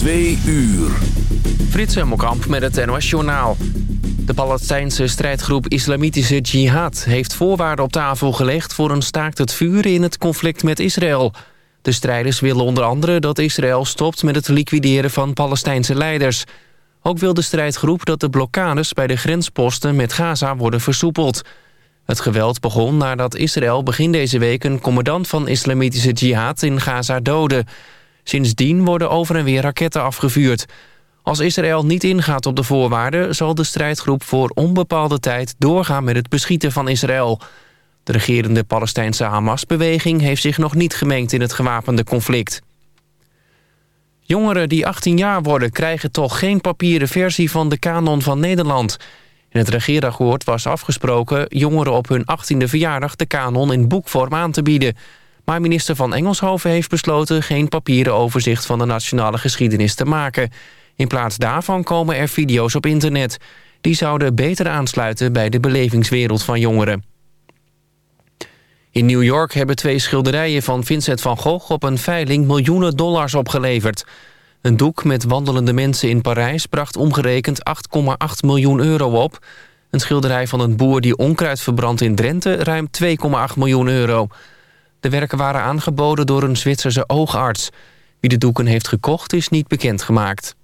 Twee uur. Frits Hemmelkamp met het NOS Journaal. De Palestijnse strijdgroep Islamitische Jihad heeft voorwaarden op tafel gelegd... voor een staakt het vuren in het conflict met Israël. De strijders willen onder andere dat Israël stopt met het liquideren van Palestijnse leiders. Ook wil de strijdgroep dat de blokkades bij de grensposten met Gaza worden versoepeld. Het geweld begon nadat Israël begin deze week een commandant van Islamitische Jihad in Gaza doodde... Sindsdien worden over en weer raketten afgevuurd. Als Israël niet ingaat op de voorwaarden... zal de strijdgroep voor onbepaalde tijd doorgaan met het beschieten van Israël. De regerende Palestijnse Hamas-beweging... heeft zich nog niet gemengd in het gewapende conflict. Jongeren die 18 jaar worden krijgen toch geen papieren versie van de kanon van Nederland. In het regeerakkoord was afgesproken jongeren op hun 18e verjaardag de kanon in boekvorm aan te bieden. Maar minister van Engelshoven heeft besloten... geen papieren overzicht van de nationale geschiedenis te maken. In plaats daarvan komen er video's op internet. Die zouden beter aansluiten bij de belevingswereld van jongeren. In New York hebben twee schilderijen van Vincent van Gogh... op een veiling miljoenen dollars opgeleverd. Een doek met wandelende mensen in Parijs... bracht omgerekend 8,8 miljoen euro op. Een schilderij van een boer die onkruid verbrandt in Drenthe... ruim 2,8 miljoen euro... De werken waren aangeboden door een Zwitserse oogarts. Wie de doeken heeft gekocht is niet bekendgemaakt.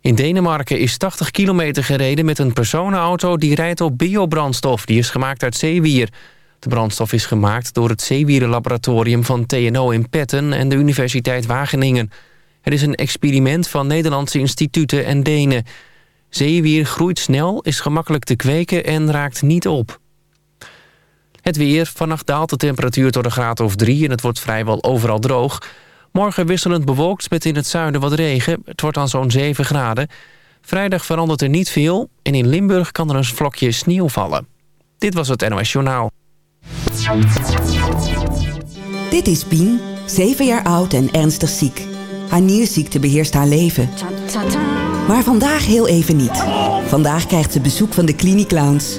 In Denemarken is 80 kilometer gereden met een personenauto... die rijdt op biobrandstof, die is gemaakt uit zeewier. De brandstof is gemaakt door het zeewierenlaboratorium van TNO in Petten... en de Universiteit Wageningen. Het is een experiment van Nederlandse instituten en Denen. Zeewier groeit snel, is gemakkelijk te kweken en raakt niet op. Het weer. Vannacht daalt de temperatuur tot een graad of drie... en het wordt vrijwel overal droog. Morgen wisselend bewolkt met in het zuiden wat regen. Het wordt dan zo'n 7 graden. Vrijdag verandert er niet veel... en in Limburg kan er een vlokje sneeuw vallen. Dit was het NOS Journaal. Dit is Pien, 7 jaar oud en ernstig ziek. Haar nierziekte beheerst haar leven. Maar vandaag heel even niet. Vandaag krijgt ze bezoek van de Cliniclowns...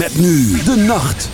Met nu de nacht.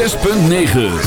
106.9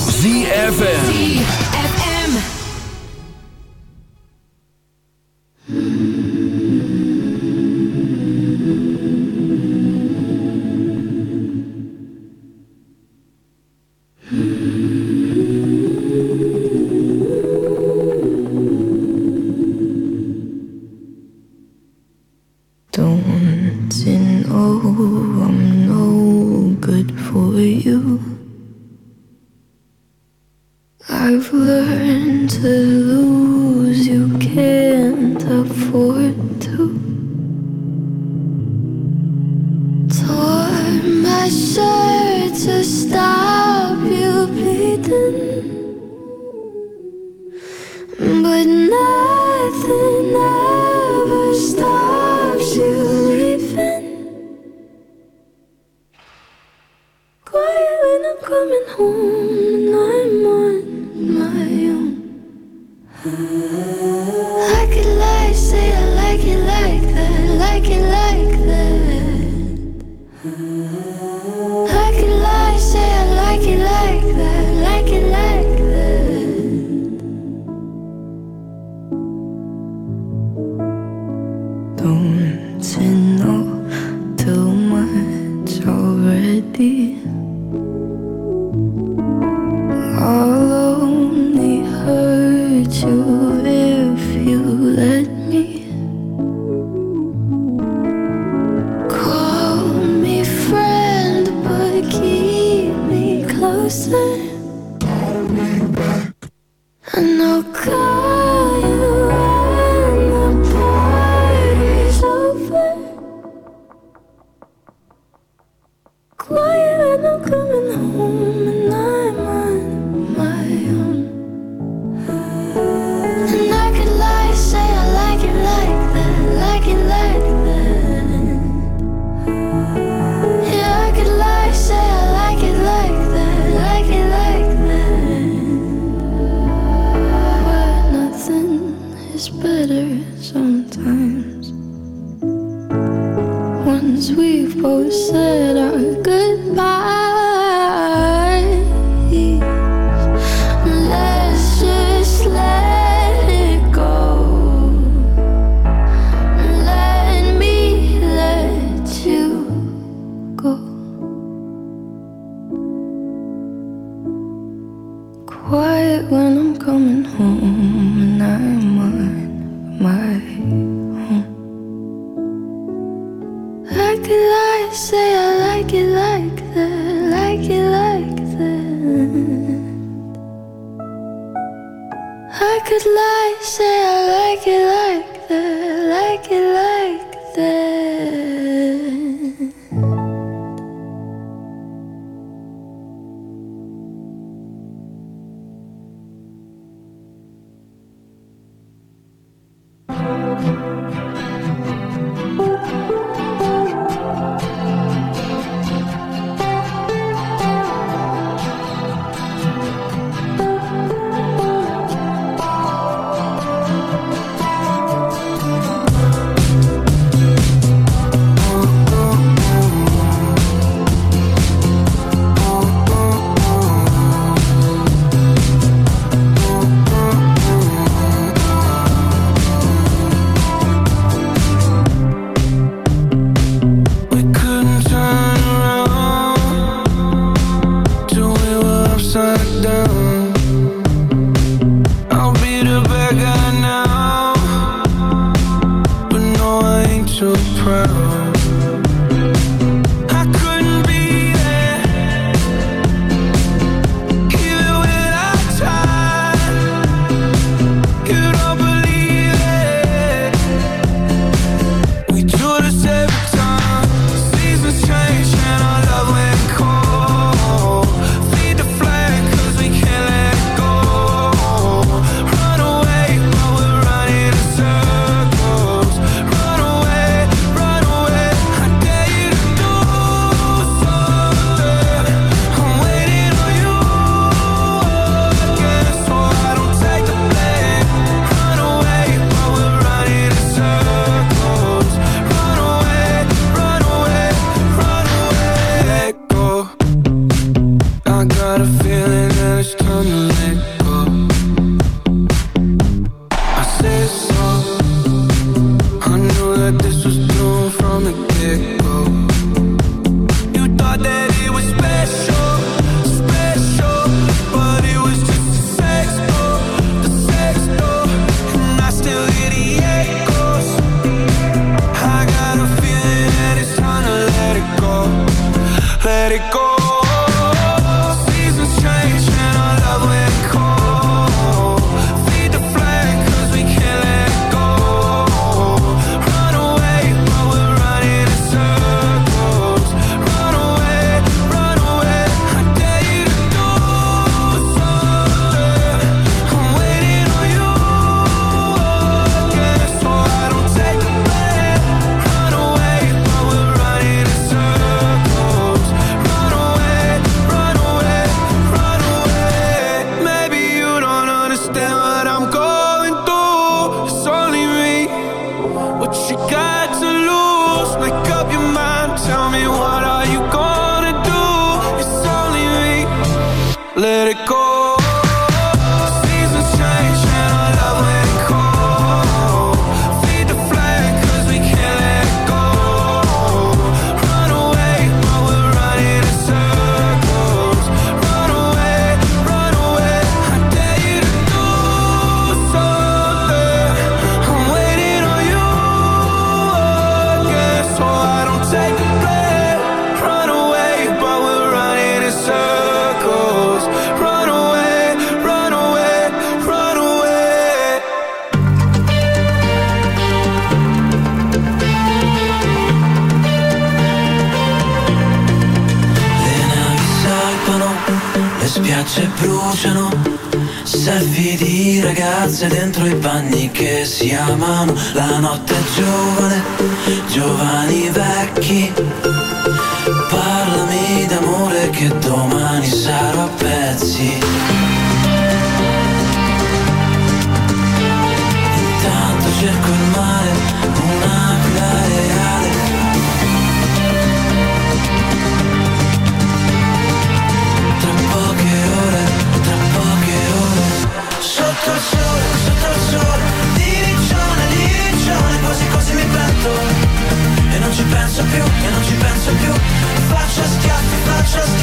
just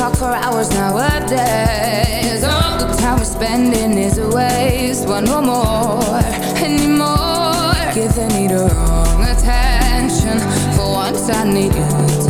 talk for hours nowadays. All the time we're spending is a waste. Want no more, anymore. Giving me the wrong attention. For once, I need your attention.